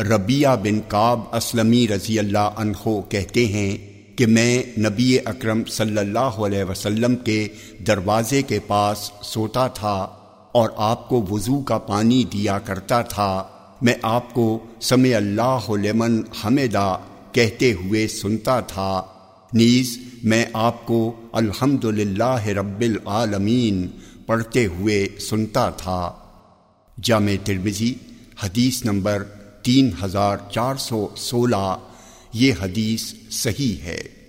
ربیہ بن کاب اسلمی رضی اللہ عنہ کہتے ہیں کہ میں نبی اکرم صلی اللہ علیہ وسلم کے دروازے کے پاس سوتا تھا اور آپ کو وضو کا پانی دیا کرتا تھا۔ میں آپ کو سمع اللہ لمن حمدہ کہتے ہوئے سنتا تھا۔ نیز میں آپ کو الحمد رب العالمین پڑھتے ہوئے سنتا تھا۔ جامع ترمزی حدیث نمبر تین ہزار چار سو سولہ یہ حدیث صحیح ہے۔